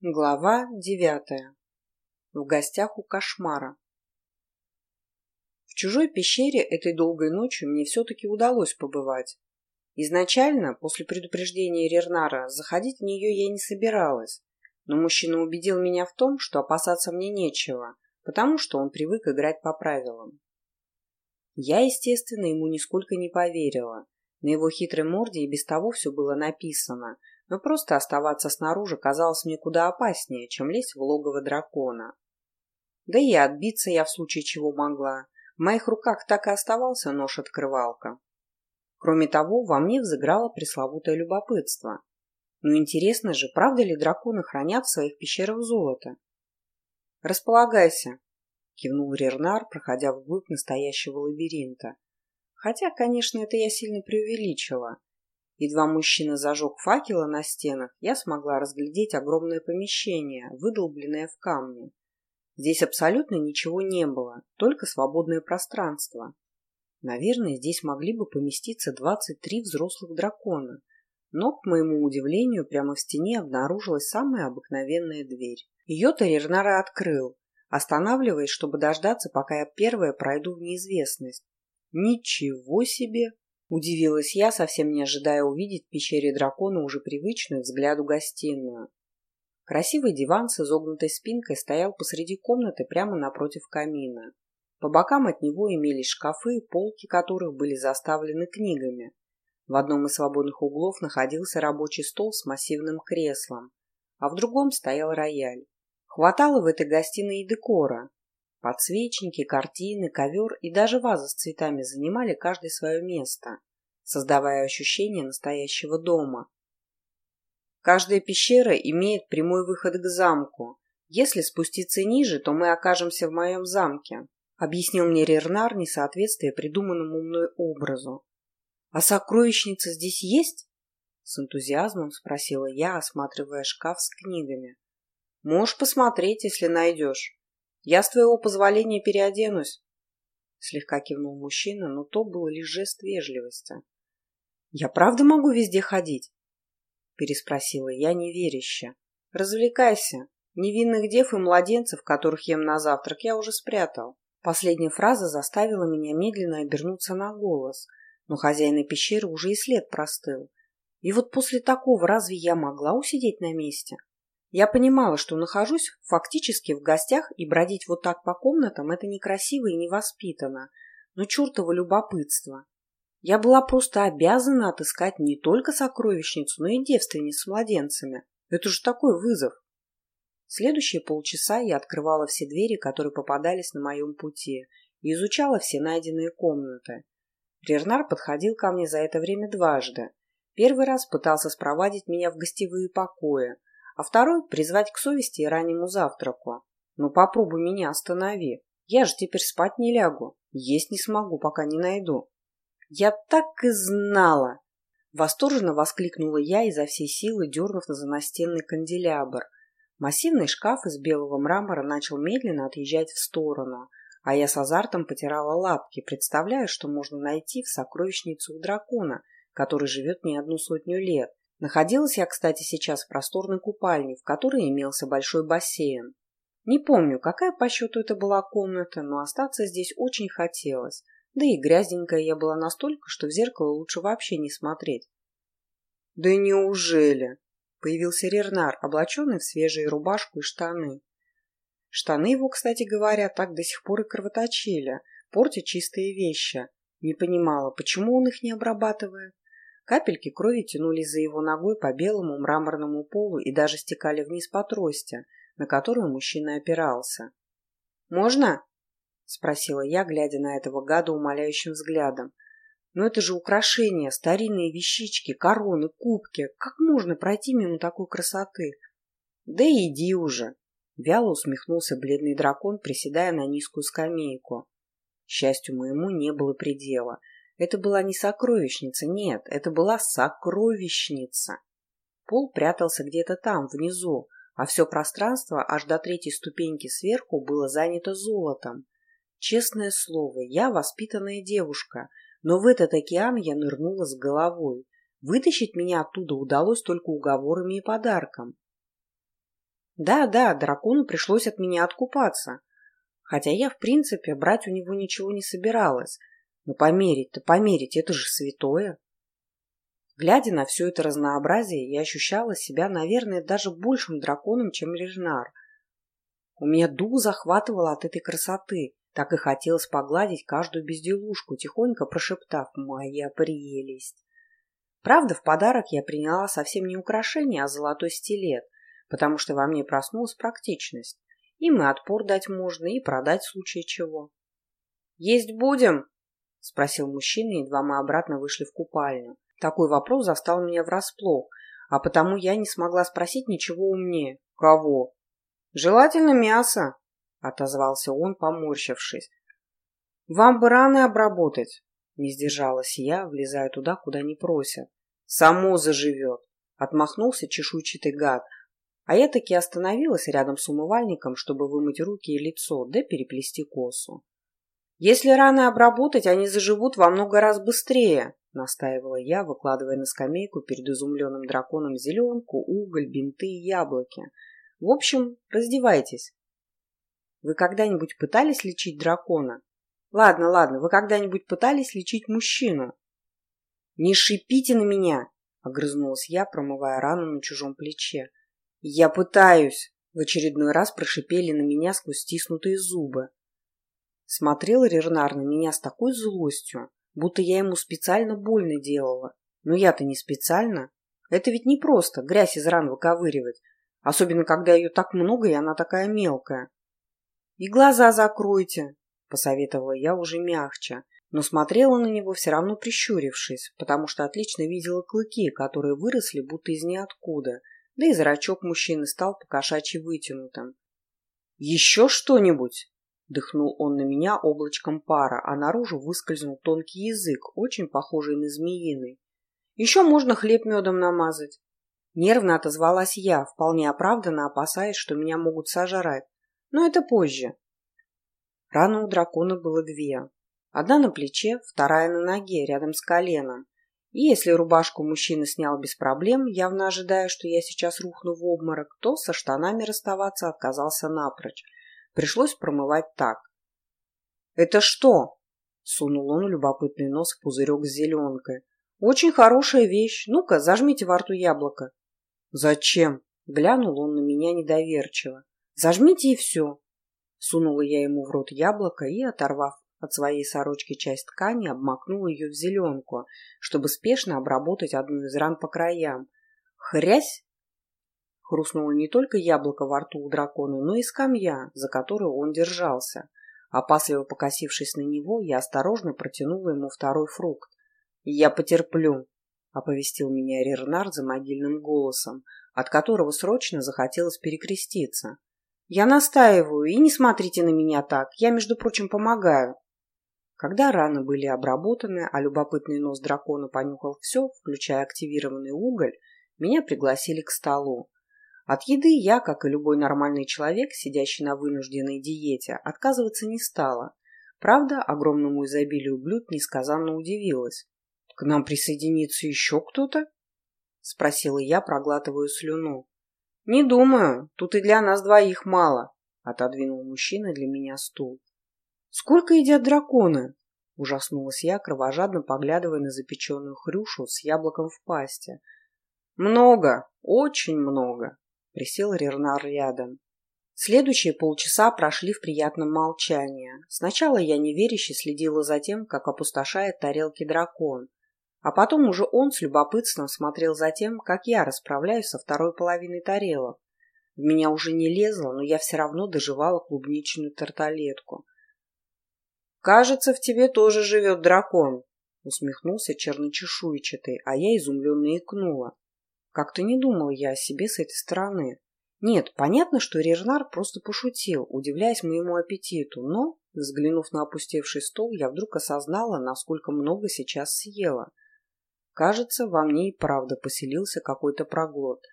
Глава девятая. В гостях у кошмара. В чужой пещере этой долгой ночью мне все-таки удалось побывать. Изначально, после предупреждения Рернара, заходить в нее я не собиралась, но мужчина убедил меня в том, что опасаться мне нечего, потому что он привык играть по правилам. Я, естественно, ему нисколько не поверила. На его хитрой морде и без того все было написано – но просто оставаться снаружи казалось мне куда опаснее, чем лезть в логово дракона. Да и отбиться я в случае чего могла. В моих руках так и оставался нож-открывалка. Кроме того, во мне взыграло пресловутое любопытство. Но интересно же, правда ли драконы хранят в своих пещерах золото? «Располагайся», — кивнул Рернар, проходя вглубь настоящего лабиринта. Хотя, конечно, это я сильно преувеличила. Едва мужчина зажег факела на стенах, я смогла разглядеть огромное помещение, выдолбленное в камне. Здесь абсолютно ничего не было, только свободное пространство. Наверное, здесь могли бы поместиться 23 взрослых дракона. Но, к моему удивлению, прямо в стене обнаружилась самая обыкновенная дверь. Ее Тарернара открыл, останавливаясь, чтобы дождаться, пока я первая пройду в неизвестность. Ничего себе! Удивилась я, совсем не ожидая увидеть в пещере дракона уже привычную взгляду гостиную. Красивый диван с изогнутой спинкой стоял посреди комнаты прямо напротив камина. По бокам от него имелись шкафы, полки которых были заставлены книгами. В одном из свободных углов находился рабочий стол с массивным креслом, а в другом стоял рояль. Хватало в этой гостиной и декора. Подсвечники, картины, ковер и даже ваза с цветами занимали каждое свое место, создавая ощущение настоящего дома. Каждая пещера имеет прямой выход к замку. Если спуститься ниже, то мы окажемся в моем замке, объяснил мне Рернар несоответствие придуманному мной образу. А сокровищница здесь есть? С энтузиазмом спросила я, осматривая шкаф с книгами. Можешь посмотреть, если найдешь. Я с твоего позволения переоденусь. Слегка кивнул мужчина, но то был лишь жест вежливости. Я правда могу везде ходить? Переспросила я неверяще. Развлекайся. Невинных дев и младенцев, которых ем на завтрак, я уже спрятал. Последняя фраза заставила меня медленно обернуться на голос, но хозяина пещеры уже и след простыл. И вот после такого разве я могла усидеть на месте? Я понимала, что нахожусь фактически в гостях, и бродить вот так по комнатам – это некрасиво и невоспитанно, но чертово любопытство. Я была просто обязана отыскать не только сокровищницу, но и девственниц с младенцами. Это же такой вызов. Следующие полчаса я открывала все двери, которые попадались на моем пути, и изучала все найденные комнаты. Рернар подходил ко мне за это время дважды. Первый раз пытался спровадить меня в гостевые покои, а второй — призвать к совести и раннему завтраку. Ну попробуй меня останови. Я же теперь спать не лягу. Есть не смогу, пока не найду. Я так и знала! Восторженно воскликнула я изо всей силы, дернув за настенный канделябр. Массивный шкаф из белого мрамора начал медленно отъезжать в сторону, а я с азартом потирала лапки, представляя, что можно найти в сокровищнице у дракона, который живет не одну сотню лет. Находилась я, кстати, сейчас в просторной купальне, в которой имелся большой бассейн. Не помню, какая по счету это была комната, но остаться здесь очень хотелось. Да и грязненькая я была настолько, что в зеркало лучше вообще не смотреть. «Да неужели?» — появился Рернар, облаченный в свежие рубашку и штаны. Штаны его, кстати говоря, так до сих пор и кровоточили, портят чистые вещи. Не понимала, почему он их не обрабатывает. Капельки крови тянулись за его ногой по белому мраморному полу и даже стекали вниз по трости, на которую мужчина опирался. «Можно?» — спросила я, глядя на этого гада умоляющим взглядом. «Но это же украшения, старинные вещички, короны, кубки. Как можно пройти мимо такой красоты?» «Да иди уже!» — вяло усмехнулся бледный дракон, приседая на низкую скамейку. Счастью моему не было предела — это была не сокровищница, нет, это была сокровищница. Пол прятался где-то там, внизу, а все пространство аж до третьей ступеньки сверху было занято золотом. Честное слово, я воспитанная девушка, но в этот океан я нырнула с головой. Вытащить меня оттуда удалось только уговорами и подарком. Да-да, дракону пришлось от меня откупаться. Хотя я, в принципе, брать у него ничего не собиралась. Но померить-то померить, это же святое. Глядя на все это разнообразие, я ощущала себя, наверное, даже большим драконом, чем Режнар. У меня дух захватывало от этой красоты, так и хотелось погладить каждую безделушку, тихонько прошептав «Моя прелесть!». Правда, в подарок я приняла совсем не украшение, а золотой стилет, потому что во мне проснулась практичность. Им и отпор дать можно, и продать в случае чего. «Есть будем?» — спросил мужчина, едва мы обратно вышли в купальню. Такой вопрос застал меня врасплох, а потому я не смогла спросить ничего умнее. «Кого?» «Желательно мясо», — отозвался он, поморщившись. «Вам бы раны обработать», — не сдержалась я, влезая туда, куда не просят. «Само заживет», — отмахнулся чешуйчатый гад, а я таки остановилась рядом с умывальником, чтобы вымыть руки и лицо, да переплести косу. «Если раны обработать, они заживут во много раз быстрее», — настаивала я, выкладывая на скамейку перед изумленным драконом зеленку, уголь, бинты и яблоки. «В общем, раздевайтесь». «Вы когда-нибудь пытались лечить дракона?» «Ладно, ладно, вы когда-нибудь пытались лечить мужчину?» «Не шипите на меня!» — огрызнулась я, промывая рану на чужом плече. «Я пытаюсь!» — в очередной раз прошипели на меня сквозь стиснутые зубы. Смотрел Рернар на меня с такой злостью, будто я ему специально больно делала. Но я-то не специально. Это ведь не просто грязь из ран выковыривать, особенно когда ее так много и она такая мелкая. «И глаза закройте», — посоветовала я уже мягче, но смотрела на него все равно прищурившись, потому что отлично видела клыки, которые выросли будто из ниоткуда — да и зрачок мужчины стал покошачьи вытянутым. «Еще что-нибудь?» — дыхнул он на меня облачком пара, а наружу выскользнул тонкий язык, очень похожий на змеиный. «Еще можно хлеб медом намазать». Нервно отозвалась я, вполне оправданно опасаясь, что меня могут сожрать. Но это позже. Раны у дракона было две. Одна на плече, вторая на ноге, рядом с коленом. И если рубашку мужчина снял без проблем, явно ожидая, что я сейчас рухну в обморок, то со штанами расставаться отказался напрочь. Пришлось промывать так. «Это что?» — сунул он любопытный нос в пузырек с зеленкой. «Очень хорошая вещь. Ну-ка, зажмите во рту яблоко». «Зачем?» — глянул он на меня недоверчиво. «Зажмите и все». Сунула я ему в рот яблоко и, оторвав от своей сорочки часть ткани, обмакнул ее в зеленку, чтобы спешно обработать одну из ран по краям. Хрясь! Хрустнуло не только яблоко во рту у дракона, но и скамья, за которую он держался. Опасливо покосившись на него, я осторожно протянула ему второй фрукт. «Я потерплю», — оповестил меня Рернар за могильным голосом, от которого срочно захотелось перекреститься. «Я настаиваю, и не смотрите на меня так, я, между прочим, помогаю». Когда раны были обработаны, а любопытный нос дракона понюхал все, включая активированный уголь, меня пригласили к столу. От еды я, как и любой нормальный человек, сидящий на вынужденной диете, отказываться не стала. Правда, огромному изобилию блюд несказанно удивилась. «К нам присоединится еще кто-то?» — спросила я, проглатывая слюну. «Не думаю, тут и для нас двоих мало», — отодвинул мужчина для меня стул. «Сколько едят драконы?» – ужаснулась я, кровожадно поглядывая на запеченную хрюшу с яблоком в пасте. «Много, очень много», – присел Рернар рядом. Следующие полчаса прошли в приятном молчании. Сначала я неверяще следила за тем, как опустошает тарелки дракон, а потом уже он с любопытством смотрел за тем, как я расправляюсь со второй половиной тарелок. В меня уже не лезло, но я все равно доживала клубничную тарталетку – «Кажется, в тебе тоже живет дракон», — усмехнулся черночешуйчатый, а я изумленно икнула. Как-то не думала я о себе с этой стороны. Нет, понятно, что Рернар просто пошутил, удивляясь моему аппетиту, но, взглянув на опустевший стол, я вдруг осознала, насколько много сейчас съела. Кажется, во мне и правда поселился какой-то проглот.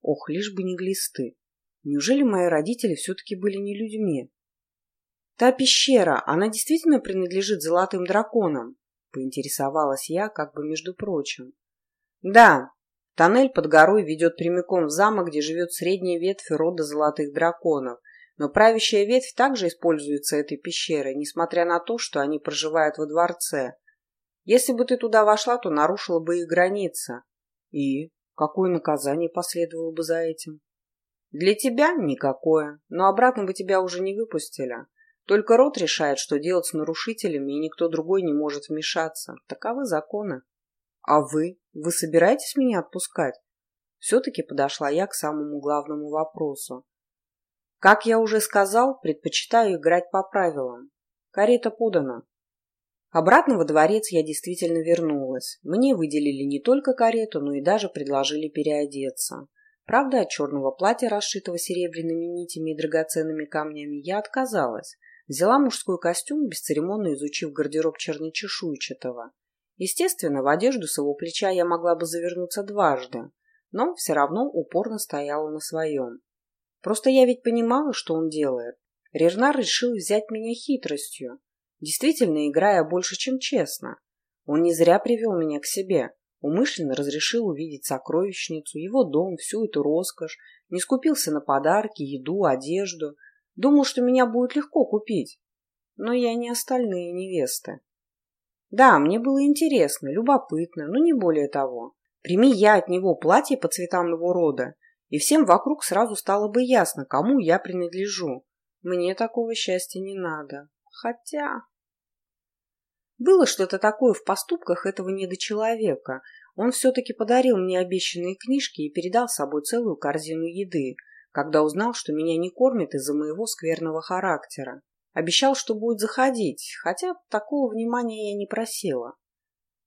Ох, лишь бы не глисты. Неужели мои родители все-таки были не людьми? «Та пещера, она действительно принадлежит золотым драконам?» — поинтересовалась я, как бы между прочим. «Да, Тоннель под горой ведет прямиком в замок, где живет средняя ветвь рода золотых драконов. Но правящая ветвь также используется этой пещерой, несмотря на то, что они проживают во дворце. Если бы ты туда вошла, то нарушила бы их границы. И какое наказание последовало бы за этим? Для тебя никакое, но обратно бы тебя уже не выпустили. Только род решает, что делать с нарушителями, и никто другой не может вмешаться. Таковы законы. А вы? Вы собираетесь меня отпускать? Все-таки подошла я к самому главному вопросу. Как я уже сказал, предпочитаю играть по правилам. Карета подана. Обратно во дворец я действительно вернулась. Мне выделили не только карету, но и даже предложили переодеться. Правда, от черного платья, расшитого серебряными нитями и драгоценными камнями, я отказалась. Взяла мужской костюм, бесцеремонно изучив гардероб черночешуйчатого. Естественно, в одежду с его плеча я могла бы завернуться дважды, но все равно упорно стояла на своем. Просто я ведь понимала, что он делает. Режнар решил взять меня хитростью, действительно играя больше, чем честно. Он не зря привел меня к себе, умышленно разрешил увидеть сокровищницу, его дом, всю эту роскошь, не скупился на подарки, еду, одежду. Думал, что меня будет легко купить. Но я не остальные невесты. Да, мне было интересно, любопытно, но не более того. Прими я от него платье по цветам его рода, и всем вокруг сразу стало бы ясно, кому я принадлежу. Мне такого счастья не надо. Хотя... Было что-то такое в поступках этого недочеловека. Он все-таки подарил мне обещанные книжки и передал с собой целую корзину еды, когда узнал, что меня не кормят из-за моего скверного характера. Обещал, что будет заходить, хотя такого внимания я не просила.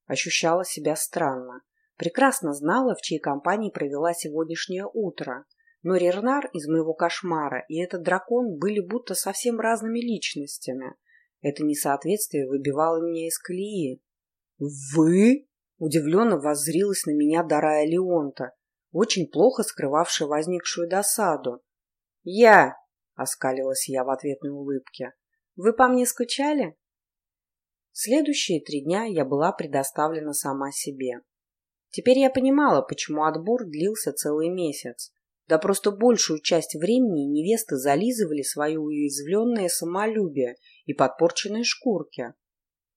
Ощущала себя странно. Прекрасно знала, в чьей компании провела сегодняшнее утро. Но Рернар из моего кошмара и этот дракон были будто совсем разными личностями. Это несоответствие выбивало меня из колеи. «Вы?» – удивленно воззрилась на меня Дарая Леонта, очень плохо скрывавшая возникшую досаду. «Я!» оскалилась я в ответной улыбке. Вы по мне скучали? Следующие три дня я была предоставлена сама себе. Теперь я понимала, почему отбор длился целый месяц. Да просто большую часть времени невесты зализывали свое уязвленное самолюбие и подпорченные шкурки.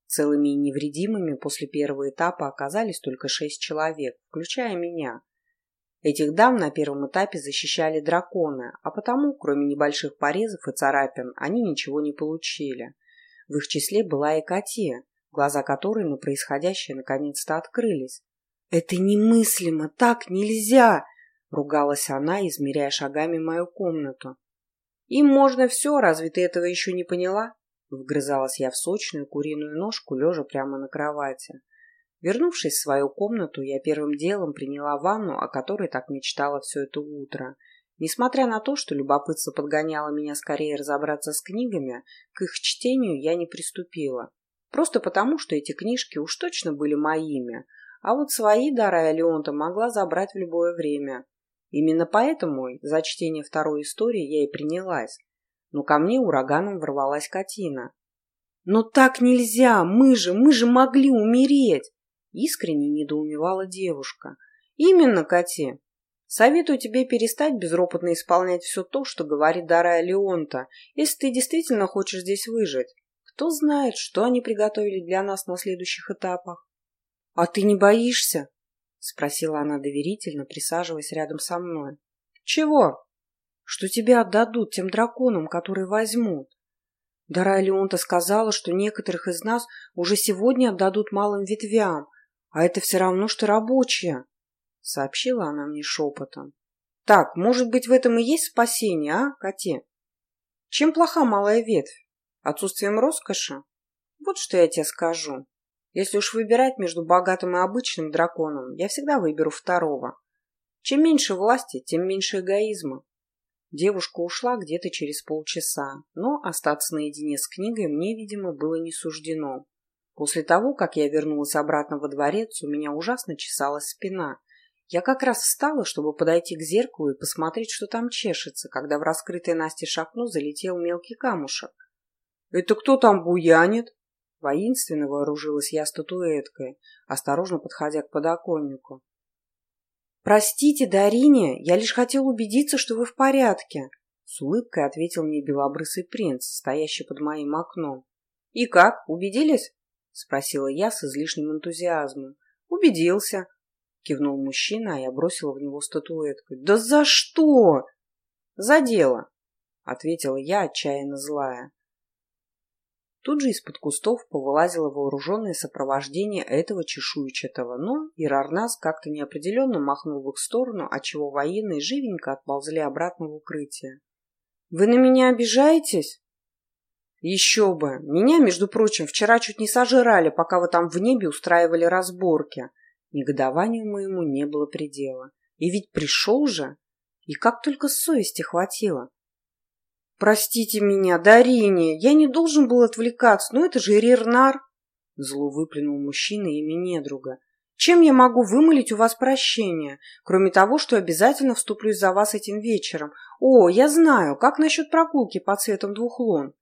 Целыми и невредимыми после первого этапа оказались только шесть человек, включая меня. Этих дам на первом этапе защищали драконы, а потому, кроме небольших порезов и царапин, они ничего не получили. В их числе была и Катия, глаза которой на происходящее наконец-то открылись. «Это немыслимо! Так нельзя!» — ругалась она, измеряя шагами мою комнату. «Им можно все, разве ты этого еще не поняла?» Вгрызалась я в сочную куриную ножку, лежа прямо на кровати. Вернувшись в свою комнату, я первым делом приняла ванну, о которой так мечтала все это утро. Несмотря на то, что любопытство подгоняло меня скорее разобраться с книгами, к их чтению я не приступила. Просто потому, что эти книжки уж точно были моими, а вот свои Дара Леонта могла забрать в любое время. Именно поэтому за чтение второй истории я и принялась. Но ко мне ураганом ворвалась Катина. «Но так нельзя! Мы же, мы же могли умереть!» Искренне недоумевала девушка. «Именно, Кати. Советую тебе перестать безропотно исполнять все то, что говорит Дарая Леонта, если ты действительно хочешь здесь выжить. Кто знает, что они приготовили для нас на следующих этапах». «А ты не боишься?» — спросила она доверительно, присаживаясь рядом со мной. «Чего?» «Что тебя отдадут тем драконам, которые возьмут. Дарая Леонта сказала, что некоторых из нас уже сегодня отдадут малым ветвям, а это все равно, что рабочая, — сообщила она мне шепотом. Так, может быть, в этом и есть спасение, а, коте? Чем плоха малая ветвь? Отсутствием роскоши? Вот что я тебе скажу. Если уж выбирать между богатым и обычным драконом, я всегда выберу второго. Чем меньше власти, тем меньше эгоизма. Девушка ушла где-то через полчаса, но остаться наедине с книгой мне, видимо, было не суждено. После того, как я вернулась обратно во дворец, у меня ужасно чесалась спина. Я как раз встала, чтобы подойти к зеркалу и посмотреть, что там чешется, когда в раскрытое Насте окно залетел мелкий камушек. «Это кто там буянит?» Воинственно вооружилась я статуэткой, осторожно подходя к подоконнику. «Простите, Дарине, я лишь хотел убедиться, что вы в порядке», — с улыбкой ответил мне белобрысый принц, стоящий под моим окном. «И как, убедились?» — спросила я с излишним энтузиазмом. «Убедился», — кивнул мужчина, а я бросила в него статуэткой. «Да за что?» «За дело», — ответила я, отчаянно злая. Тут же из-под кустов повылазило вооруженное сопровождение этого чешуйчатого, но Ирарнас как-то неопределенно махнул в их сторону, отчего военные живенько отползли обратно в укрытие. «Вы на меня обижаетесь?» «Еще бы! Меня, между прочим, вчера чуть не сожрали, пока вы там в небе устраивали разборки. Негодованию моему не было предела. И ведь пришел же! И как только совести хватило!» «Простите меня, Дарине, я не должен был отвлекаться, но это же Рернар!» Зло выплюнул мужчина имя недруга. «Чем я могу вымолить у вас прощение, кроме того, что обязательно вступлюсь за вас этим вечером? О, я знаю, как насчет прогулки под цветом двух лун?»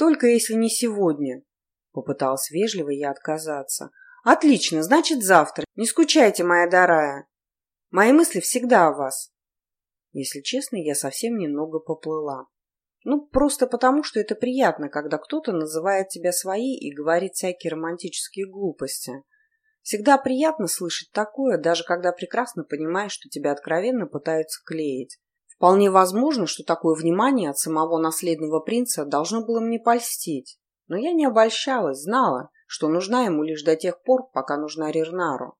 «Только если не сегодня», — попыталась вежливо я отказаться. «Отлично, значит, завтра. Не скучайте, моя дорая. Мои мысли всегда о вас». Если честно, я совсем немного поплыла. Ну, просто потому, что это приятно, когда кто-то называет тебя своей и говорит всякие романтические глупости. Всегда приятно слышать такое, даже когда прекрасно понимаешь, что тебя откровенно пытаются клеить. Вполне возможно, что такое внимание от самого наследного принца должно было мне польстить. Но я не обольщалась, знала, что нужна ему лишь до тех пор, пока нужна Рернару.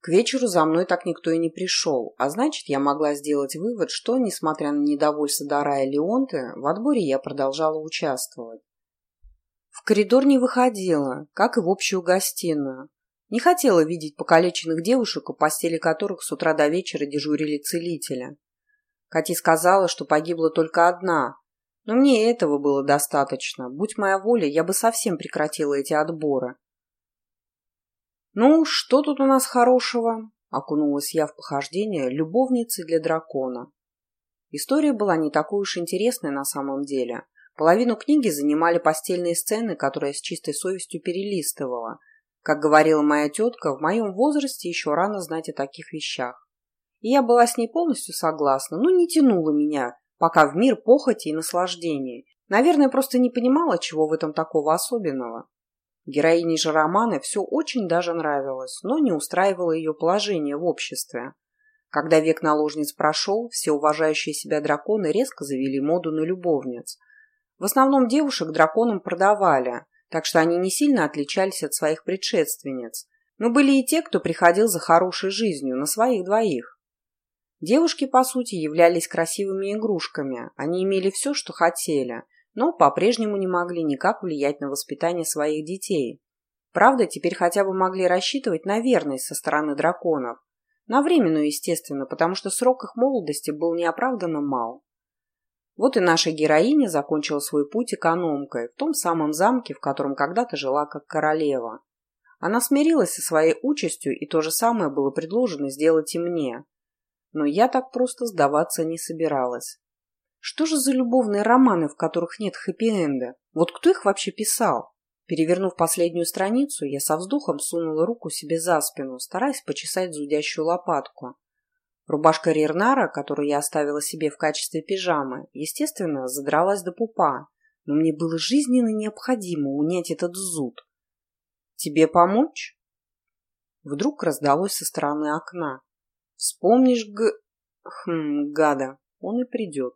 К вечеру за мной так никто и не пришел, а значит, я могла сделать вывод, что, несмотря на недовольство Дара и Леонты, в отборе я продолжала участвовать. В коридор не выходила, как и в общую гостиную. Не хотела видеть покалеченных девушек, у постели которых с утра до вечера дежурили целители. Кати сказала, что погибла только одна, но мне этого было достаточно. Будь моя воля, я бы совсем прекратила эти отборы. «Ну, что тут у нас хорошего?» – окунулась я в похождение любовницы для дракона. История была не такой уж интересной на самом деле. Половину книги занимали постельные сцены, которые я с чистой совестью перелистывала. Как говорила моя тетка, в моем возрасте еще рано знать о таких вещах. И я была с ней полностью согласна, но не тянула меня, пока в мир похоти и наслаждения. Наверное, просто не понимала, чего в этом такого особенного. Героине же романа все очень даже нравилось, но не устраивало ее положение в обществе. Когда век наложниц прошел, все уважающие себя драконы резко завели моду на любовниц. В основном девушек драконам продавали, так что они не сильно отличались от своих предшественниц. Но были и те, кто приходил за хорошей жизнью, на своих двоих. Девушки, по сути, являлись красивыми игрушками. Они имели все, что хотели, но по-прежнему не могли никак влиять на воспитание своих детей. Правда, теперь хотя бы могли рассчитывать на верность со стороны драконов. На временную, естественно, потому что срок их молодости был неоправданно мал. Вот и наша героиня закончила свой путь экономкой в том самом замке, в котором когда-то жила как королева. Она смирилась со своей участью, и то же самое было предложено сделать и мне. Но я так просто сдаваться не собиралась. Что же за любовные романы, в которых нет хэппи-энда? Вот кто их вообще писал? Перевернув последнюю страницу, я со вздохом сунула руку себе за спину, стараясь почесать зудящую лопатку. Рубашка Рернара, которую я оставила себе в качестве пижамы, естественно, задралась до пупа, но мне было жизненно необходимо унять этот зуд. «Тебе помочь?» Вдруг раздалось со стороны окна. «Вспомнишь г... хм, гада, он и придет».